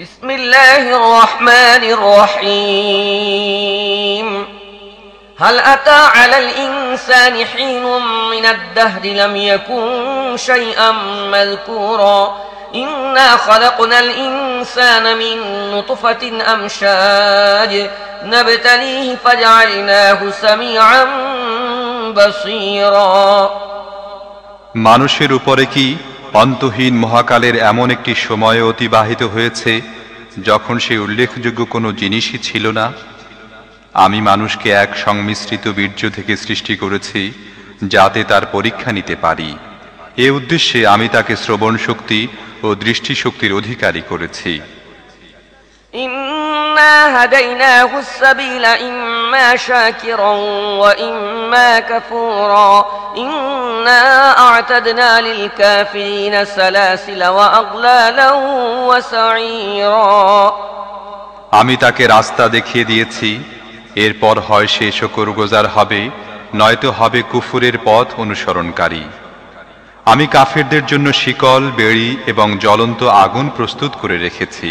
بسم الله الرحمن الرحيم هل أتى على الإنسان حين من الدهر لم يكن شيئا مذكورا إنا خلقنا الإنسان من نطفة أمشاج نبتليه فجعلناه سميعا بصيرا মানুষের উপরে কি অন্তহীন মহাকালের এমন একটি সময় অতিবাহিত হয়েছে, যখন সে উল্লেখযোগ্য কোনো জিনিসই ছিল না। আমি মানুষকে এক সংমিশ্রিত বীর্য থেকে সৃষ্টি করেছি, যাতে তার পরীক্ষা নিতে পারি। এ উদ্দেশ্যে আমি তাকে শ্রবণ শক্তি ও দৃষ্টিশক্তির অধিকারী করেছি। إنا هديناه السبيل إما شاكرا وإما كفورا إنا أعتدنا للكافرين سلاسل وأغلالا وسعيرا আমি তাকে রাস্তা দেখিয়ে দিয়েছি এরপর হয় সে শকরগোজার হবে নয়তো হবে কুফুরের পথ অনুসরণকারী আমি কাফেরদের জন্য শিকল বেড়ি এবং জ্বলন্ত আগুন প্রস্তুত করে রেখেছি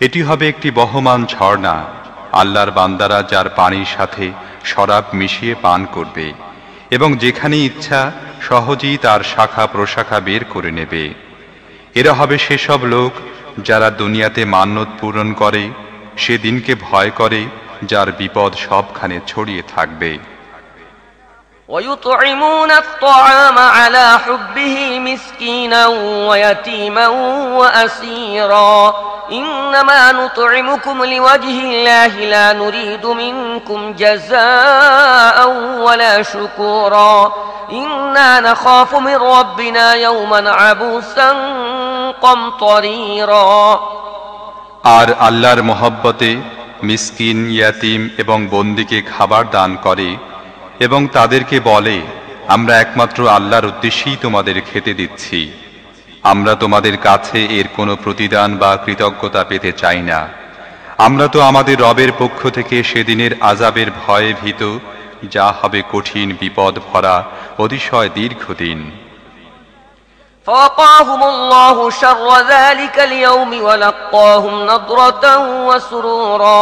এটি হবে একটি বহমান ঝর্ণা, আল্লাহর বান্দারা যার পানির সাথে শরাব মিশিয়ে পান করবে এবং যেখানে ইচ্ছা সহজেই তার শাখা প্রশাখা বের করে নেবে। এরা হবে সেসব লোক যারা দুনিয়াতে মান্যত পূরণ করে, সেদিনকে ভয় করে, যার বিপদ সবখানে ছড়িয়ে থাকবে। ويطعمون الطعام على حبه مسكينا ويتيما وأسيرا إنما نطعمكم لوجه الله لا نريد منكم جزاء ولا شكورا إنا نخاف من ربنا يوما عبوسا قمطريرا আর আল্লাহর মহব্বতে মিসকিন ইয়াতিম এবং বন্দিকে খাবার দান করে এবং তাদেরকে বলে আমরা একমাত্র আল্লাহর উদ্দেশ্যেই তোমাদের খেতে দিচ্ছি আমরা তোমাদের কাছে এর কোনো প্রতিদান বা কৃতজ্ঞতা পেতে চাই না আমরা তো আমাদের রবের পক্ষ থেকে সেদিনের আজাবের ভয়ে ভীত যা হবে কঠিন বিপদ ভরা অতিশয় দীর্ঘদিন فوقاهم الله شر ذلك اليوم ولقاهم نضرة وسرورا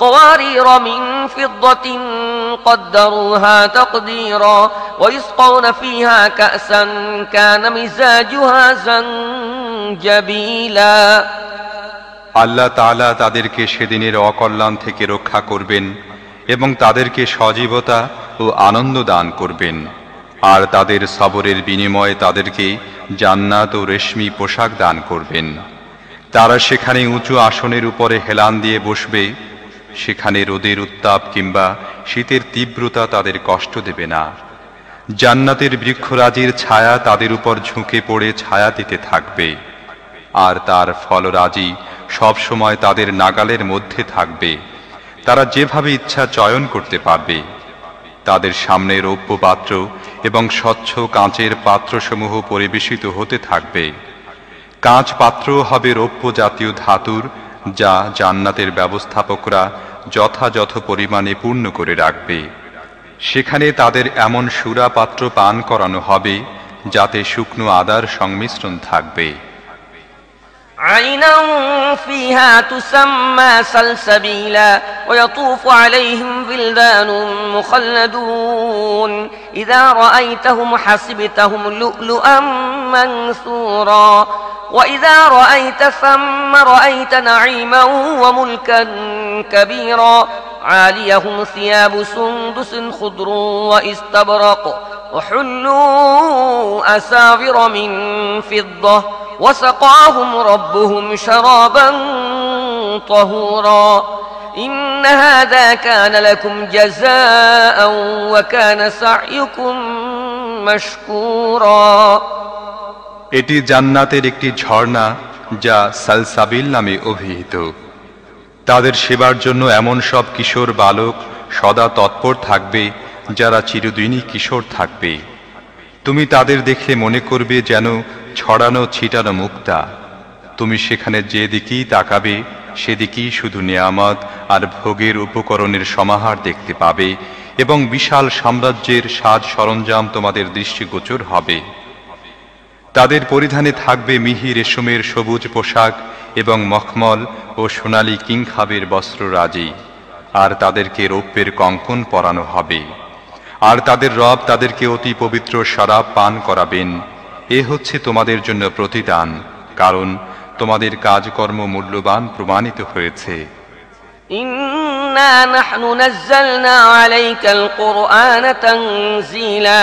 قوارير من فضة قدروها تقديرا ويسقون فيها كأسا كان مزاجها زنجبيلا আল্লাহ তাআলা তাদেরকে সেদিনের অকল্যাণ থেকে রক্ষা করবেন এবং তাদেরকে সজীবতা ও আনন্দ দান করবেন আর তাদের সবরের বিনিময়ে তাদেরকে জান্নাত ও রেশমি পোশাক দান করবেন তারা সেখানে উঁচু আসনের উপরে হেলান দিয়ে বসবে সেখানে রোদের উত্তাপ কিংবা শীতের তীব্রতা তাদের কষ্ট দেবে না। জান্নাতের বৃক্ষরাজির ছায়া তাদের উপর ঝুঁকে পড়ে ছায়া দিতে থাকবে। আর তার ফলরাজি সব সময় তাদের নাগালের মধ্যে থাকবে। তারা যেভাবে ইচ্ছা চয়ন করতে পারবে। তাদের সামনে রৌপ্য পাত্র এবং স্বচ্ছ কাঁচের পাত্রসমূহ পরিবেশিত হতে থাকবে। কাঁচ পাত্র হবে রৌপ্য জাতীয় ধাতুর যা জান্নাতের ব্যবস্থাপকরা যথাযথ পরিমাণে পূর্ণ করে রাখবে সেখানে তাদের এমন সুরা পাত্র পান করানো হবে যাতে শুকনো আদার সংমিশ্রণ থাকবে عينا فيها تسمى سلسبيلا ويطوف عليهم بلدان مخلدون إذا رأيتهم حسبتهم لؤلؤا منثورا وإذا رأيت ثم رأيت نعيما وملكا كبيرا عاليهم ثياب سندس خضر واستبرق وحلوا أساور من فضة وسقاهم ربهم شرابا طهورا إن هذا كان لكم جزاء وكان سعيكم مشكورا এটি জান্নাতের একটি ঝর্ণা যা সালসাবিল নামে অভিহিত। তাদের সেবার জন্য এমন সব কিশোর বালক সদা তৎপর থাকবে, যারা চিরদিনই কিশোর থাকবে। তুমি তাদের দেখে মনে করবে যেন ছড়ানো, ছিটানো মুক্তা। তুমি সেখানে যে দিকেই তাকাবে, সেদিকেই শুধু নিয়ামত আর ভোগের উপকরণের সমাহার দেখতে পাবে এবং বিশাল সাম্রাজ্যের সাজ সরঞ্জাম তোমাদের দৃষ্টিগোচর হবে। তাদের পরিধানে থাকবে মিহি রেশমের সবুজ পোশাক এবং মখমল ও সোনালী কিংখাবের বস্ত্ররাজি আর তাদেরকে রৌপ্যের কঙ্কন পরানো হবে আর তাদের রব তাদেরকে অতি পবিত্র শরাব পান করাবেন এ হচ্ছে তোমাদের জন্য প্রতিদান কারণ তোমাদের কাজকর্ম মূল্যবান প্রমাণিত হয়েছে إنا نحن نزلنا عليك القرآن تنزيلا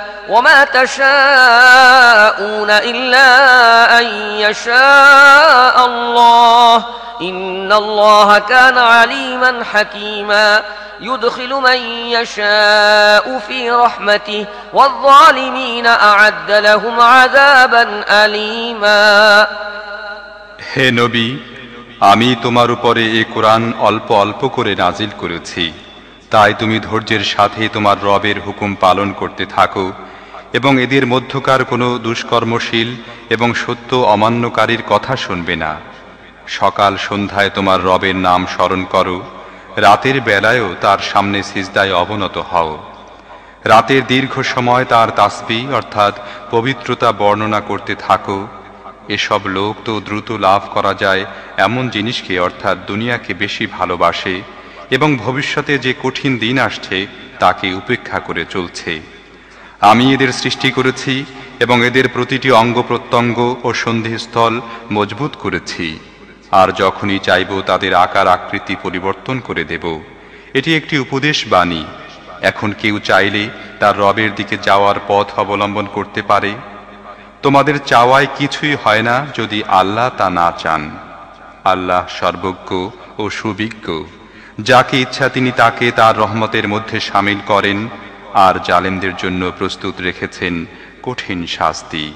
وما تشاءون إلا أن يشاء الله إن الله كان عليما حكيما يدخل من يشاء في رحمته والظالمين أعد لهم عذابا أليما হে নবী আমি তোমার উপরে এ কোরআন অল্প অল্প করে নাজিল করেছি তাই তুমি ধৈর্যের সাথে তোমার রবের হুকুম পালন করতে থাকো এবং এদের মধ্যকার কোনো দুষ্কর্মশীল এবং সত্য অমান্যকারীর কথা শুনবে না। সকাল সন্ধ্যায় তোমার রবের নাম স্মরণ করো, রাতের বেলায়ও তার সামনে সিজদায় অবনত হও। রাতের দীর্ঘ সময় তার তাসবি, অর্থাৎ পবিত্রতা বর্ণনা করতে থাকো। এসব লোক তো দ্রুত লাভ করা যায় এমন জিনিসকে, অর্থাৎ দুনিয়াকে বেশি ভালোবাসে এবং ভবিষ্যতে যে কঠিন দিন আসছে তাকে উপেক্ষা করে চলছে। আমি এদের সৃষ্টি করেছি এবং এদের প্রতিটি অঙ্গ প্রত্যঙ্গ ও সন্ধিস্থল মজবুত করেছি। আর যখনই চাইব তাদের আকার আকৃতি পরিবর্তন করে দেব। এটি একটি উপদেশ বাণী। এখন কেউ চাইলে তার রবের দিকে যাওয়ার পথ অবলম্বন করতে পারে। তোমাদের চাওয়ায় কিছুই হয় না যদি আল্লাহ তা না চান। আল্লাহ সর্বজ্ঞ ও সুবিজ্ঞ। যাকে ইচ্ছা তিনি তাকে তার রহমতের মধ্যে সামিল করেন। আর জালেমদের জন্য প্রস্তুত রেখেছেন কঠিন শাস্তি।